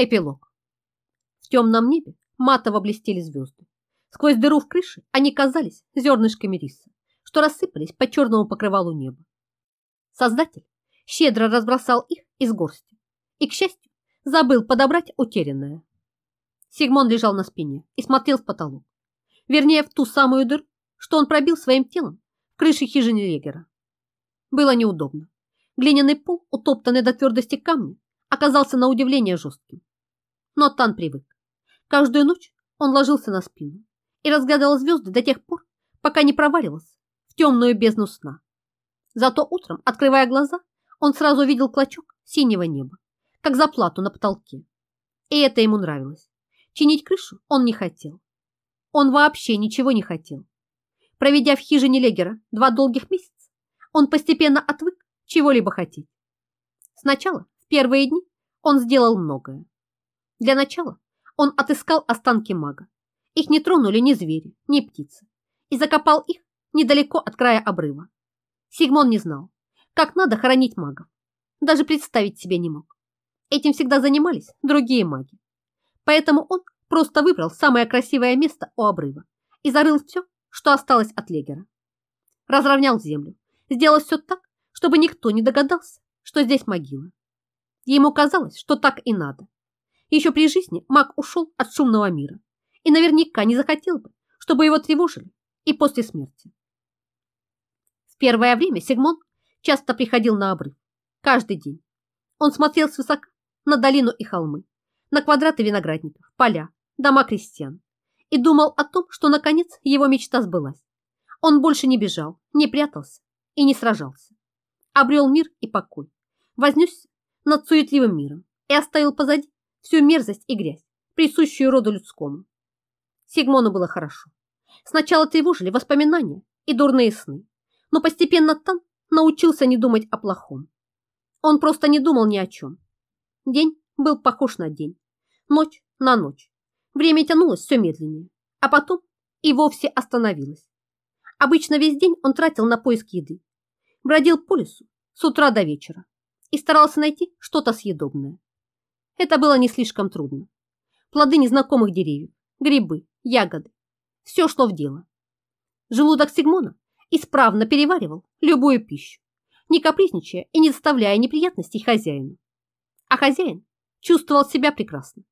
Эпилог. В темном небе матово блестели звезды. Сквозь дыру в крыше они казались зернышками риса, что рассыпались по черному покрывалу неба. Создатель щедро разбросал их из горсти и, к счастью, забыл подобрать утерянное. Сигмон лежал на спине и смотрел в потолок. Вернее, в ту самую дыру, что он пробил своим телом в крыше хижины Легера. Было неудобно. Глиняный пол, утоптанный до твердости камня, оказался на удивление жестким. Но Тан привык. Каждую ночь он ложился на спину и разглядывал звезды до тех пор, пока не провалился в темную бездну сна. Зато утром, открывая глаза, он сразу видел клочок синего неба, как заплату на потолке. И это ему нравилось. Чинить крышу он не хотел. Он вообще ничего не хотел. Проведя в хижине Легера два долгих месяца, он постепенно отвык чего-либо хотеть. Сначала, в первые дни, он сделал многое. Для начала он отыскал останки мага. Их не тронули ни звери, ни птицы. И закопал их недалеко от края обрыва. Сигмон не знал, как надо хоронить магов. Даже представить себе не мог. Этим всегда занимались другие маги. Поэтому он просто выбрал самое красивое место у обрыва и зарыл все, что осталось от Легера. Разровнял землю, сделал все так, чтобы никто не догадался, что здесь могила. Ему казалось, что так и надо. Еще при жизни маг ушел от шумного мира и наверняка не захотел бы, чтобы его тревожили и после смерти. В первое время Сигмон часто приходил на обрыв, каждый день. Он смотрел свысока на долину и холмы, на квадраты виноградников, поля, дома крестьян и думал о том, что наконец его мечта сбылась. Он больше не бежал, не прятался и не сражался. Обрел мир и покой, вознесся над суетливым миром и оставил позади всю мерзость и грязь, присущую роду людскому. Сигмону было хорошо. Сначала тревожили воспоминания и дурные сны, но постепенно Тан научился не думать о плохом. Он просто не думал ни о чем. День был похож на день, ночь на ночь. Время тянулось все медленнее, а потом и вовсе остановилось. Обычно весь день он тратил на поиск еды, бродил по лесу с утра до вечера и старался найти что-то съедобное. Это было не слишком трудно. Плоды незнакомых деревьев, грибы, ягоды. Все шло в дело. Желудок Сигмона исправно переваривал любую пищу, не капризничая и не доставляя неприятностей хозяину. А хозяин чувствовал себя прекрасно.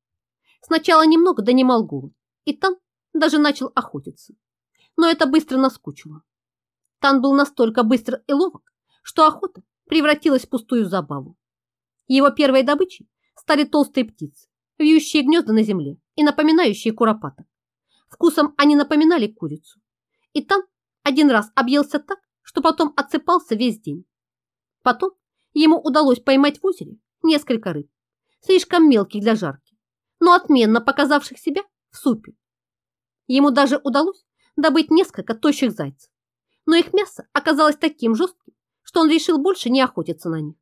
Сначала немного донимал голод, и Тан даже начал охотиться. Но это быстро наскучило. Тан был настолько быстр и ловок, что охота превратилась в пустую забаву. Его первой добычей стали толстые птицы, вьющие гнезда на земле и напоминающие куропаток. Вкусом они напоминали курицу. И там один раз объелся так, что потом отсыпался весь день. Потом ему удалось поймать в озере несколько рыб, слишком мелких для жарки, но отменно показавших себя в супе. Ему даже удалось добыть несколько тощих зайцев, но их мясо оказалось таким жестким, что он решил больше не охотиться на них.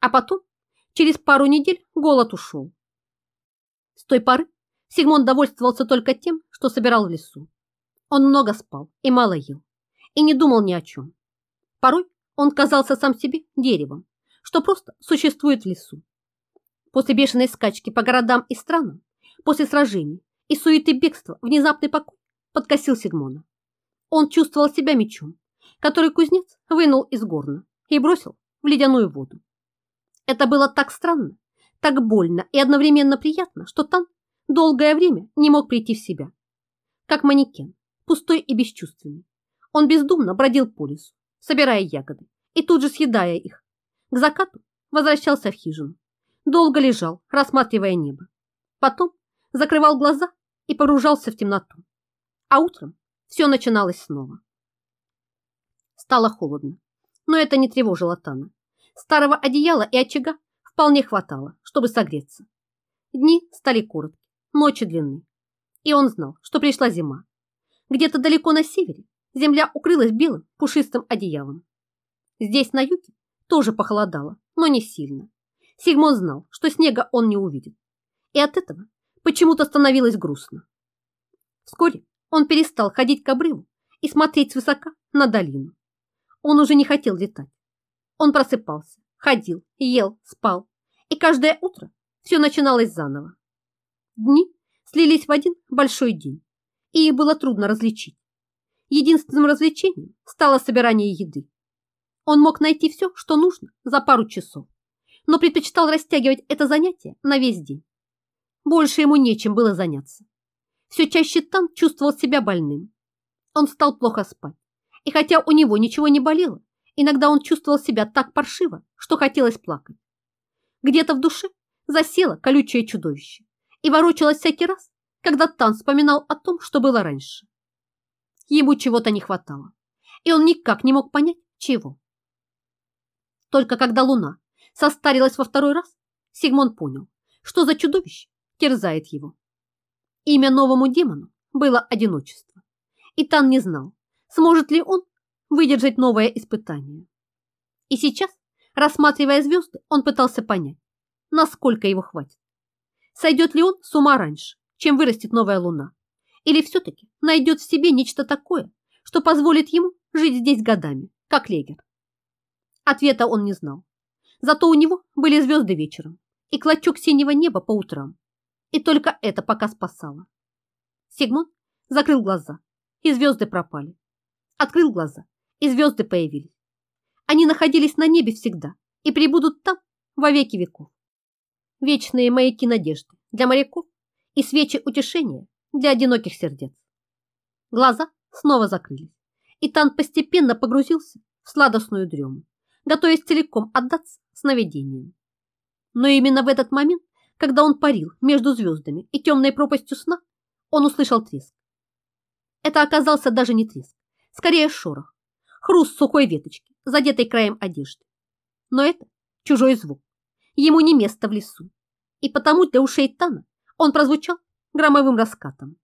А потом, через пару недель, голод ушел. С той поры Сигмон довольствовался только тем, что собирал в лесу. Он много спал и мало ел, и не думал ни о чем. Порой он казался сам себе деревом, что просто существует в лесу. После бешеной скачки по городам и странам, после сражений и суеты бегства, внезапный покой подкосил Сигмона. Он чувствовал себя мечом, который кузнец вынул из горна и бросил в ледяную воду. Это было так странно, так больно и одновременно приятно, что Тан долгое время не мог прийти в себя. Как манекен, пустой и бесчувственный. Он бездумно бродил по лесу, собирая ягоды и тут же съедая их. К закату возвращался в хижину. Долго лежал, рассматривая небо. Потом закрывал глаза и погружался в темноту. А утром все начиналось снова. Стало холодно, но это не тревожило Тана. Старого одеяла и очага вполне хватало, чтобы согреться. Дни стали короткие, ночи длинны. И он знал, что пришла зима. Где-то далеко на севере земля укрылась белым пушистым одеялом. Здесь, на юге, тоже похолодало, но не сильно. Сигмон знал, что снега он не увидит. И от этого почему-то становилось грустно. Вскоре он перестал ходить к обрыву и смотреть свысока на долину. Он уже не хотел летать. Он просыпался, ходил, ел, спал. И каждое утро все начиналось заново. Дни слились в один большой день, и их было трудно различить. Единственным развлечением стало собирание еды. Он мог найти все, что нужно, за пару часов, но предпочитал растягивать это занятие на весь день. Больше ему нечем было заняться. Все чаще Тан чувствовал себя больным. Он стал плохо спать, и хотя у него ничего не болело, иногда он чувствовал себя так паршиво, что хотелось плакать. Где-то в душе засело колючее чудовище и ворочалось всякий раз, когда Тан вспоминал о том, что было раньше. Ему чего-то не хватало, и он никак не мог понять, чего. Только когда луна состарилась во второй раз, Сигмон понял, что за чудовище терзает его. Имя новому демону было одиночество, и Тан не знал, сможет ли он выдержать новое испытание. И сейчас, рассматривая звезды, он пытался понять, насколько его хватит. Сойдет ли он с ума раньше, чем вырастет новая луна, или все-таки найдет в себе нечто такое, что позволит ему жить здесь годами, как Легер? Ответа он не знал. Зато у него были звезды вечером и клочок синего неба по утрам. И только это пока спасало. Сигмон закрыл глаза, и звезды пропали. Открыл глаза, и звезды появились. Они находились на небе всегда и прибудут там во веки веков. Вечные маяки надежды для моряков и свечи утешения для одиноких сердец. Глаза снова закрылись, и Тан постепенно погрузился в сладостную дрему, готовясь целиком отдаться сновидениям. Но именно в этот момент, когда он парил между звездами и темной пропастью сна, он услышал треск. Это оказался даже не треск, скорее шорох, хруст сухой веточки, задетой краем одежды. Но это чужой звук. Ему не место в лесу. И потому для ушей Тана он прозвучал громовым раскатом.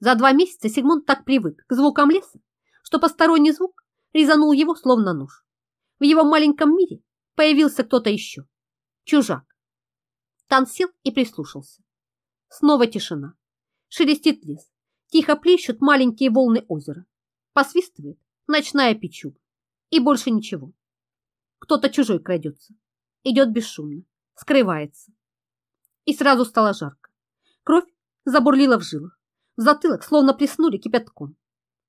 За два месяца Сигмунд так привык к звукам леса, что посторонний звук резанул его словно нож. В его маленьком мире появился кто-то еще. Чужак. Тан сел и прислушался. Снова тишина. Шелестит лес. Тихо плещут маленькие волны озера. Посвистывает ночная печуга. И больше ничего. Кто-то чужой крадется. Идет бесшумно. Скрывается. И сразу стало жарко. Кровь забурлила в жилах. В затылок словно приснули кипятком.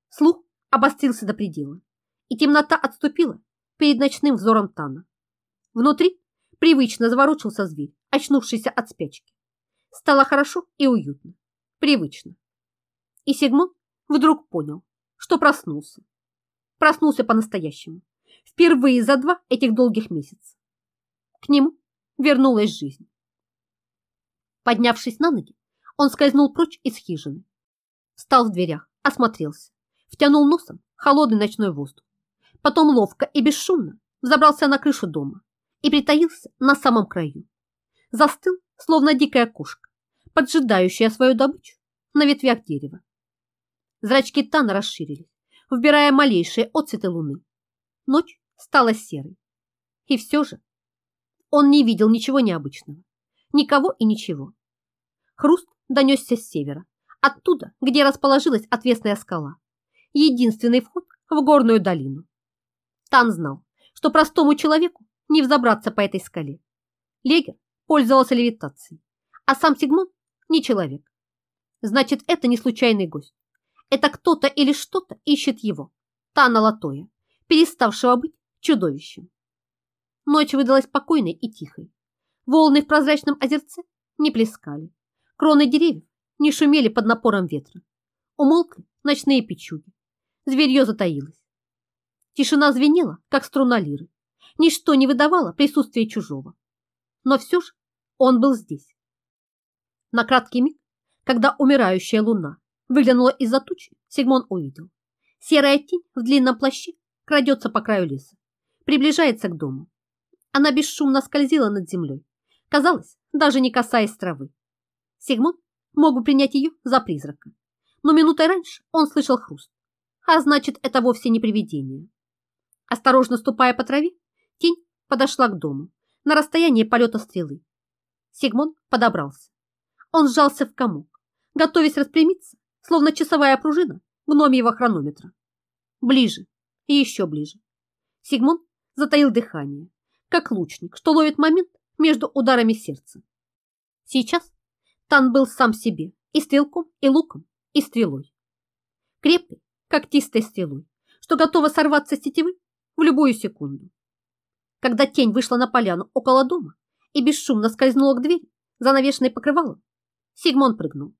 Слух обострился до предела, и темнота отступила перед ночным взором Тана. Внутри привычно заворочился зверь, очнувшийся от спячки. Стало хорошо и уютно. Привычно. И Сигмон вдруг понял, что проснулся. Проснулся по-настоящему. Впервые за два этих долгих месяца. К нему вернулась жизнь. Поднявшись на ноги, он скользнул прочь из хижины. Встал в дверях, осмотрелся, втянул носом холодный ночной воздух. Потом ловко и бесшумно взобрался на крышу дома и притаился на самом краю. Застыл, словно дикая кошка, поджидающая свою добычу на ветвях дерева. Зрачки Тана расширились, вбирая малейшие отцветы луны. Ночь стала серой. И все же он не видел ничего необычного, никого и ничего. Хруст донесся с севера, оттуда, где расположилась отвесная скала. Единственный вход в горную долину. Тан знал, что простому человеку не взобраться по этой скале. Легер пользовался левитацией, а сам Сигмон не человек. Значит, это не случайный гость. Это кто-то или что-то ищет его, Тана Латоя, переставшего быть чудовищем. Ночь выдалась спокойной и тихой. Волны в прозрачном озерце не плескали. Кроны деревьев не шумели под напором ветра. Умолкли ночные печуги. Зверье затаилось. Тишина звенела, как струна лиры. Ничто не выдавало присутствия чужого. Но все же он был здесь. На краткий миг, когда умирающая луна выглянула из-за тучи, Сигмон увидел. Серая тень в длинном плаще крадется по краю леса, приближается к дому. Она бесшумно скользила над землей, казалось, даже не касаясь травы. Сигмон мог бы принять ее за призрака, но минутой раньше он слышал хруст, а значит, это вовсе не привидение. Осторожно ступая по траве, тень подошла к дому на расстояние полета стрелы. Сигмон подобрался. Он сжался в комок, готовясь распрямиться, словно часовая пружина гномьего хронометра. Ближе и еще ближе. Сигмон затаил дыхание, как лучник, что ловит момент между ударами сердца. Сейчас Тан был сам себе и стрелком, и луком, и стрелой. Крепкой, когтистой стрелой, что готова сорваться с тетивы в любую секунду. Когда тень вышла на поляну около дома и бесшумно скользнула к двери, занавешенной покрывалом, Сигмон прыгнул.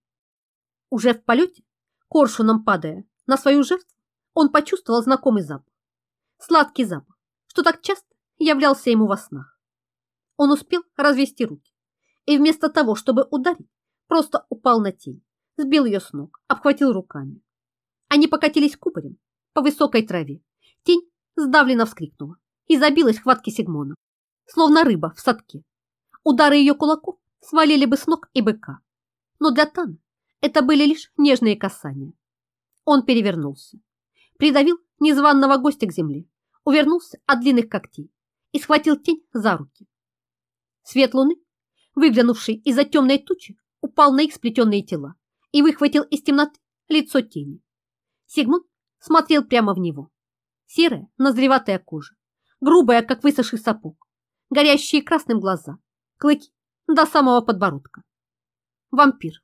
Уже в полете, коршуном падая на свою жертву, он почувствовал знакомый запах. Сладкий запах, что так часто являлся ему во снах. Он успел развести руки и вместо того, чтобы ударить, просто упал на тень, сбил ее с ног, обхватил руками. Они покатились кубарем по высокой траве. Тень сдавленно вскрикнула и забилась в хватке Сигмона, словно рыба в садке. Удары ее кулаков свалили бы с ног и быка. Но для Тана это были лишь нежные касания. Он перевернулся, придавил незваного гостя к земле, увернулся от длинных когтей и схватил тень за руки. Свет луны, выглянувший из-за темной тучи, упал на их сплетенные тела и выхватил из темноты лицо тени. Сигмунд смотрел прямо в него. Серая, назреватая кожа, грубая, как высохший сапог, горящие красным глаза, клыки до самого подбородка. Вампир.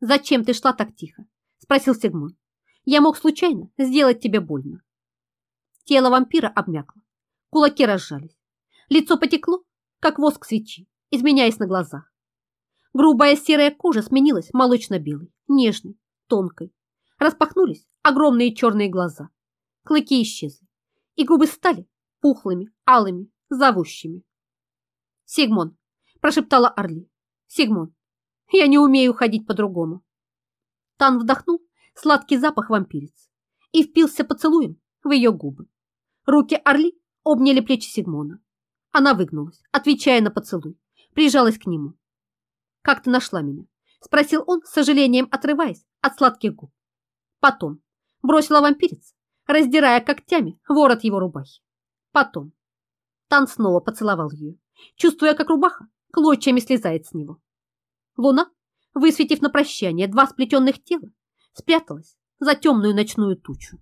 «Зачем ты шла так тихо?» – спросил Сигмон. «Я мог случайно сделать тебе больно». Тело вампира обмякло, кулаки разжались, лицо потекло, как воск свечи, изменяясь на глазах. Грубая серая кожа сменилась молочно-белой, нежной, тонкой. Распахнулись огромные черные глаза. Клыки исчезли, и губы стали пухлыми, алыми, зовущими. «Сигмон!» – прошептала Орли. «Сигмон, я не умею ходить по-другому». Тан вдохнул сладкий запах вампирец и впился поцелуем в ее губы. Руки Орли обняли плечи Сигмона. Она выгнулась, отвечая на поцелуй, прижалась к нему. «Как ты нашла меня?» – спросил он, с сожалением отрываясь от сладких губ. Потом бросила вампирец, раздирая когтями ворот его рубахи. Потом Тан снова поцеловал ее, чувствуя, как рубаха клочьями слезает с него. Луна, высветив на прощание два сплетенных тела, спряталась за темную ночную тучу.